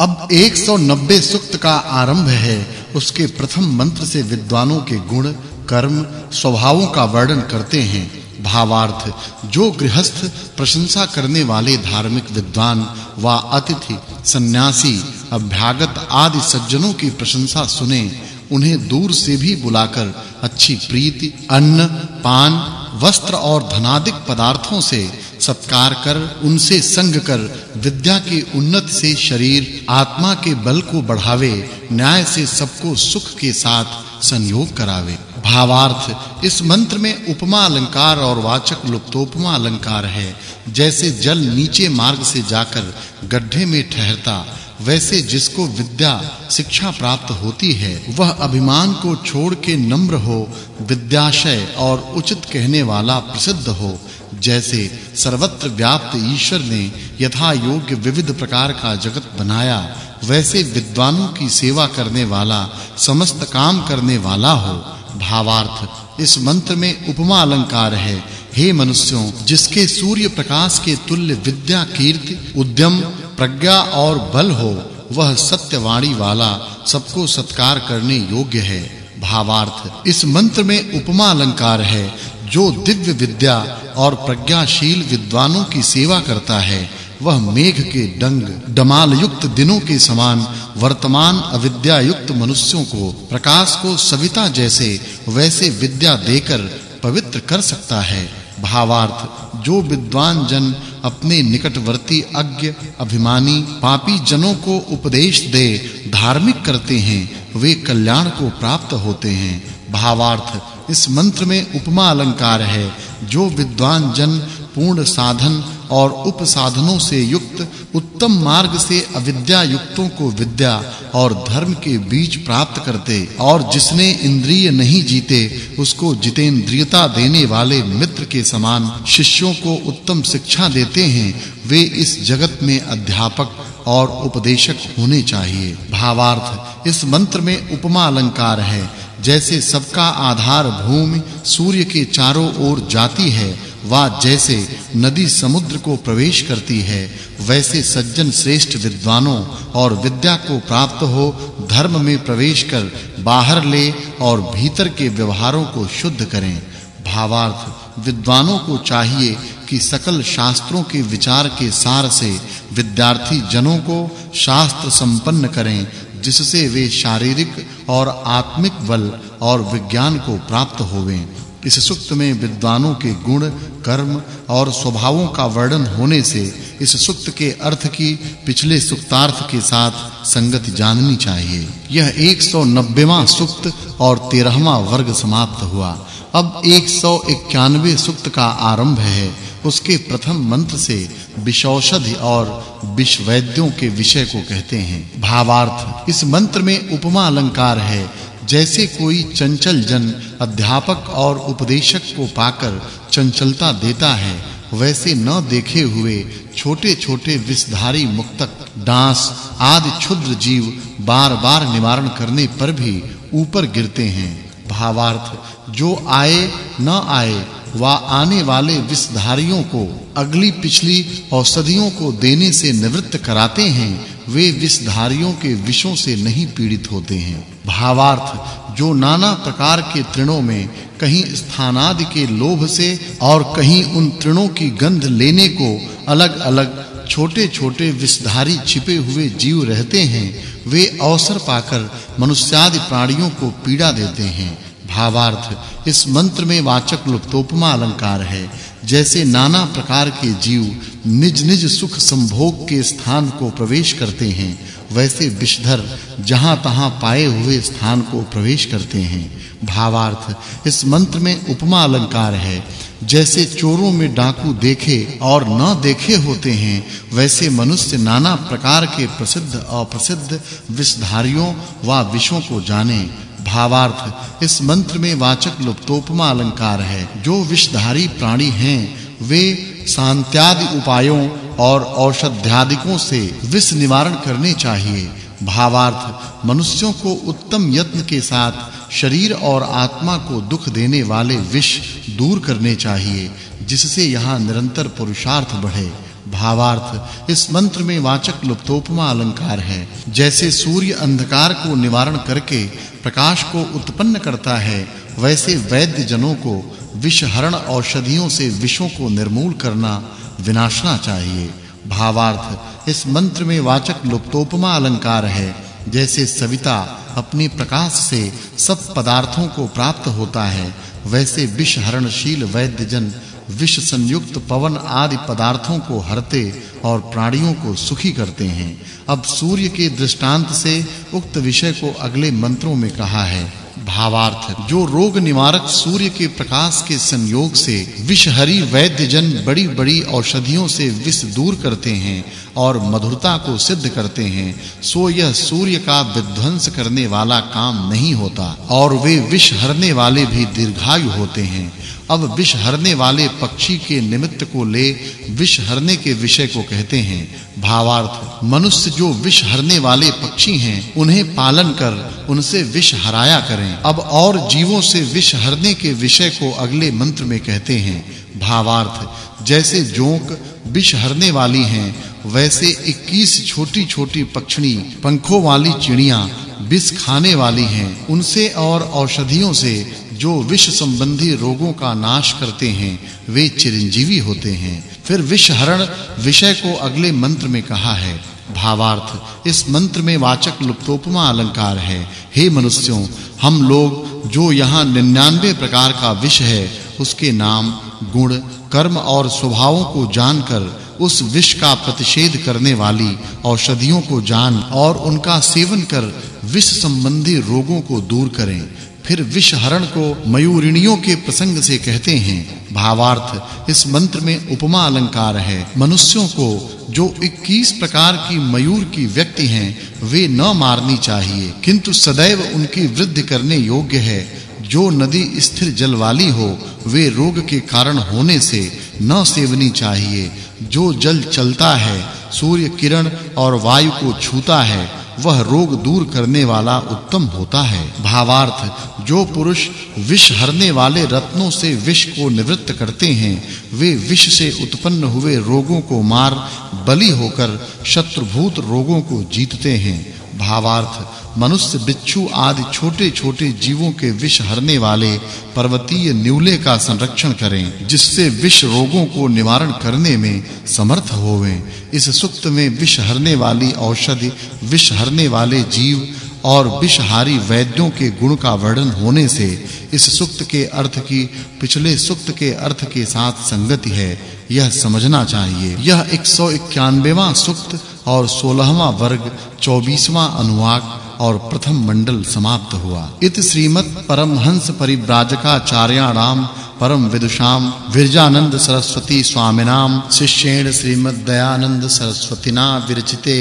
अब 190 सूक्त का आरंभ है। उसके प्रथम मंत्र से विद्वानों के गुण, कर्म, स्वभावों का वर्णन करते हैं। भावार्थ, जो गृहस्थ प्रशंसा करने वाले धार्मिक विद्वान व अतिथि, सन्यासी, अभ्यागत आदि सज्जनों की प्रशंसा सुने, उन्हें दूर से भी बुलाकर अच्छी प्रीति, अन्न, पान, वस्त्र और धनादिक पदार्थों से सत्कार कर, उनसे संग कर, विद्या के उन्नति से शरीर, आत्मा के बल को बढ़ावे, न्याय से सबको सुख के साथ संयोग करावे। भावार्थ, इस मंत्र में उपमा अलंकार और वाचक लुप्तोपमा अलंकार है। जैसे जल नीचे मार्ग से जाकर गड्ढे में ठहरता वैसे जिसको विद्या शिक्षा प्राप्त होती है, वह अभिमान को छोड़ के नम्र हो, विद्याशय और उचित कहने वाला प्रसिद्ध हो। जैसे सर्वत्र व्याप्त ईश्वर ने यथा योग्य विविध प्रकार का जगत बनाया, वैसे विद्वानों की सेवा करने वाला, समस्त काम करने वाला हो। भावार्थ, इस मंत्र में उपमा अलंकार है, हे मनुष्यों, जिसके सूर्य प्रकाश के तुल्य विद्या कीर्ति, उद्यम प्रज्ञा और बल हो, वह सत्यवाणी वाला सबको सत्कार करने योग्य है। भावार्थ, इस मंत्र में उपमा अलंकार है, जो दिव्य विद्या और प्रज्ञाशील विद्वानों की सेवा करता है। वह मेघ के डंग डमाल युक्त दिनों के समान वर्तमान अविद्या युक्त मनुष्यों को प्रकाश को सविता जैसे वैसे विद्या देकर पवित्र कर सकता है। भावार्थ, जो विद्वान जन अपने निकटवर्ती अज्ञ, अभिमानी, पापी जनों को उपदेश दे, धार्मिक करते हैं, वे कल्याण को प्राप्त होते हैं। भावार्थ, इस मंत्र में उपमा अलंकार है, जो विद्वान जन, पूर्ण साधन और उपसाधनों से युक्त, उत्तम मार्ग से अविद्या युक्तों को विद्या और धर्म के बीच प्राप्त करते और जिसने इंद्रिय नहीं जीते, उसको जितेंद्रियता देने वाले मित्र के समान शिष्यों को उत्तम शिक्षा देते हैं। वे इस जगत में अध्यापक और उपदेशक होने चाहिए। भावार्थ, इस मंत्र में उपमा अलंकार है। जैसे सबका आधार भूमि सूर्य के चारों ओर जाती है वा जैसे नदी समुद्र को प्रवेश करती है, वैसे सज्जन श्रेष्ठ विद्वानों और विद्या को प्राप्त हो, धर्म में प्रवेश कर बाहर ले और भीतर के व्यवहारों को शुद्ध करें। भावार्थ, विद्वानों को चाहिए कि सकल शास्त्रों के विचार के सार से विद्यार्थी जनों को शास्त्र संपन्न करें, जिससे वे शारीरिक और आत्मिक बल और विज्ञान को प्राप्त होवें। इस सुक्त में विद्वानों के गुण, कर्म और स्वभावों का वर्णन होने से इस सुक्त के अर्थ की पिछले सुक्तार्थ के साथ संगति जाननी चाहिए। यह 190वां सुक्त और 13वां वर्ग समाप्त हुआ। अब 191वें सुक्त का आरंभ है। उसके प्रथम मंत्र से विषौषधि और विषवैद्यों के विषय को कहते हैं। भावार्थ, इस मंत्र में उपमा अलंकार है। जैसे कोई चंचल जन अध्यापक और उपदेशक को पाकर चंचलता देता है, वैसे न देखे हुए छोटे-छोटे विषधारी मुक्तक, डांस, आदि क्षुद्र जीव बार-बार निवारण करने पर भी ऊपर गिरते हैं। भावार्थ, जो आए, न आए वा आने वाले विषधारियों को, अगली पिछली औषधियों को देने से निवृत्त कराते हैं, वे विषधारियों के विषों से नहीं पीड़ित होते हैं। भावार्थ, जो नाना प्रकार के तृणों में, कहीं स्थानादि के लोभ से और कहीं उन तृणों की गंध लेने को, अलग-अलग, छोटे-छोटे विषधारी छिपे हुए जीव रहते हैं, वे अवसर पाकर मनुष्यादि प्राणियों को पीड़ा देते हैं। भावार्थ। इस मंत्र में वाचक् लुप्तोपमा अलंकार है। जैसे नाना प्रकार के जीव निज निज सुख संभोग के स्थान को प्रवेश करते हैं, वैसे विषधर जहाँ तहां पाए हुए स्थान को प्रवेश करते हैं। भावार्थ, इस मंत्र में उपमा अलंकार है। जैसे चोरों में डाकू देखे और न देखे होते हैं, वैसे मनुष्य नाना प्रकार के प्रसिद्ध अप्रसिद्ध विषधारियों व विषों को जाने। भावार्थ। इस मंत्र में वाचक् लुप्तोपमा अलंकार है। जो विषधारी प्राणी हैं, वे शांत्यादि उपायों और औषध्यादिकों से विष निवारण करने चाहिए। भावार्थ, मनुष्यों को उत्तम यत्न के साथ शरीर और आत्मा को दुख देने वाले विष दूर करने चाहिए, जिससे यहाँ निरंतर पुरुषार्थ बढ़े। भावार्थ। इस मंत्र में वाचक् लुप्तोपमा अलंकार है। जैसे सूर्य अंधकार को निवारण करके प्रकाश को उत्पन्न करता है, वैसे वैद्य जनों को विषहरण औषधियों से विषों को निर्मूल करना विनाशना चाहिए। भावार्थ। इस मंत्र में वाचक् लुप्तोपमा अलंकार है। जैसे सविता अपने प्रकाश से सब पदार्थों को प्राप्त होता है, वैसे विषहरणशील वैद्य जन विष संयुक्त पवन आदि पदार्थों को हरते और प्राणियों को सुखी करते हैं। अब सूर्य के दृष्टांत से उक्त विषय को अगले मंत्रों में कहा है, भावार्थ। जो रोग निवारक सूर्य के प्रकाश के संयोग से विषहरी वैद्य जन बड़ी-बड़ी औषधियों से विष दूर करते हैं और मधुरता को सिद्ध करते हैं, सो यह सूर्य का विध्वंस करने वाला काम नहीं होता। और वे विष हरने वाले भी दीर्घायु होते हैं। अब विष हरने वाले पक्षी के निमित्त को ले विष हरने के विषय को कहते हैं। भावार्थ, मनुष्य जो विष हरने वाले पक्षी हैं, उन्हें पालन कर उनसे विष हराया करें। अब और जीवों से विष हरने के विषय को अगले मंत्र में कहते हैं। भावार्थ, जैसे जोंक विष हरने वाली हैं वैसे 21 छोटी-छोटी पक्षिणी, पंखों वाली चिड़ियाँ, विष खाने वाली हैं। उनसे और औषधियों से जो विष संबंधी रोगों का नाश करते हैं, वे चिरंजीवी होते हैं। फिर विष हरण विषय को अगले मंत्र में कहा है। भावार्थ, इस मंत्र में वाचक् लुप्तोपमा अलंकार है। हे मनुष्यों, हम लोग, जो यहाँ 99 प्रकार का विष है, उसके नाम, गुण, कर्म और स्वभावों को जानकर उस विष का प्रतिषेध करने वाली औषधियों को जान और उनका सेवन कर विष संबंधी रोगों को दूर करें। फिर विषहरण को मयूरिणियों के प्रसंग से कहते हैं। भावार्थ, इस मंत्र में उपमा अलंकार है। मनुष्यों को जो 21 प्रकार की मयूर की व्यक्ति हैं, वे न मारनी चाहिए। किंतु सदैव उनकी वृद्धि करने योग्य है। जो नदी स्थिर जल वाली हो, वे रोग के कारण होने से न सेवनी चाहिए। जो जल चलता है, सूर्य किरण और वायु को छूता है, वह रोग दूर करने वाला उत्तम होता है। भावार्थ, जो पुरुष विष हरने वाले रत्नों से विष को निवृत्त करते हैं, वे विष से उत्पन्न हुए रोगों को मार, बलि होकर शत्रुभूत रोगों को जीतते हैं। भावार्थ, मनुष्य, बिच्छू आदि छोटे-छोटे जीवों के विष हरने वाले पर्वतीय न्यूले का संरक्षण करें, जिससे विष रोगों को निवारण करने में समर्थ होवें। इस सुक्त में विष हरने वाली औषधि, विष हरने वाले जीव और विषहारी वैद्यों के गुण का वर्णन होने से इस सुक्त के अर्थ की, पिछले सुक्त के अर्थ के साथ संगति है। यह समझना चाहिए। यह 191वां सुक्त और 16वां वर्ग 24वां अनुवाक और प्रथम मंडल समाप्त हुआ। इत श्रीमत् परमहंस परिव्राजकाचार्याणाम परम विदुषाम विरजानंद सरस्वती स्वामिनाम शिष्येण श्रीमद् दयानंद सरस्वतीना विरचिते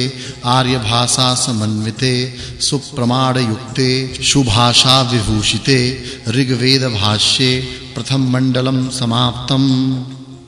आर्य भाषा समन्विते सुप्रमाण युक्ते सुभाषा विभूषिते ऋग्वेद भाष्ये प्रथम मंडलम समाप्तम।